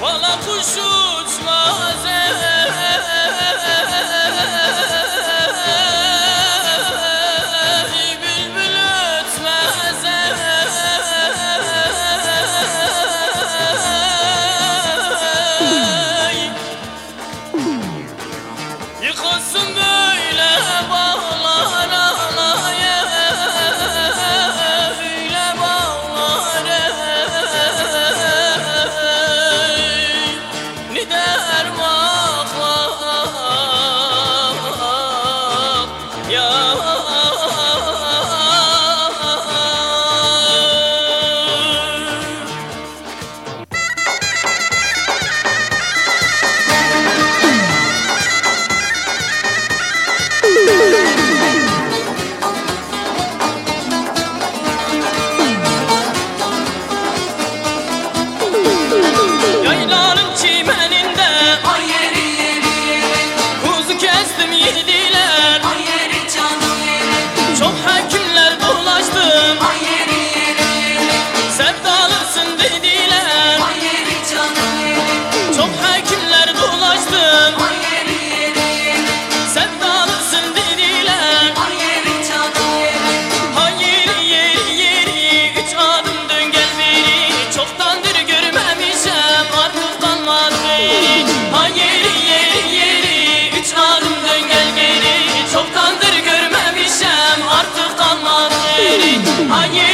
Bala kuş uçmaz. ev I erman а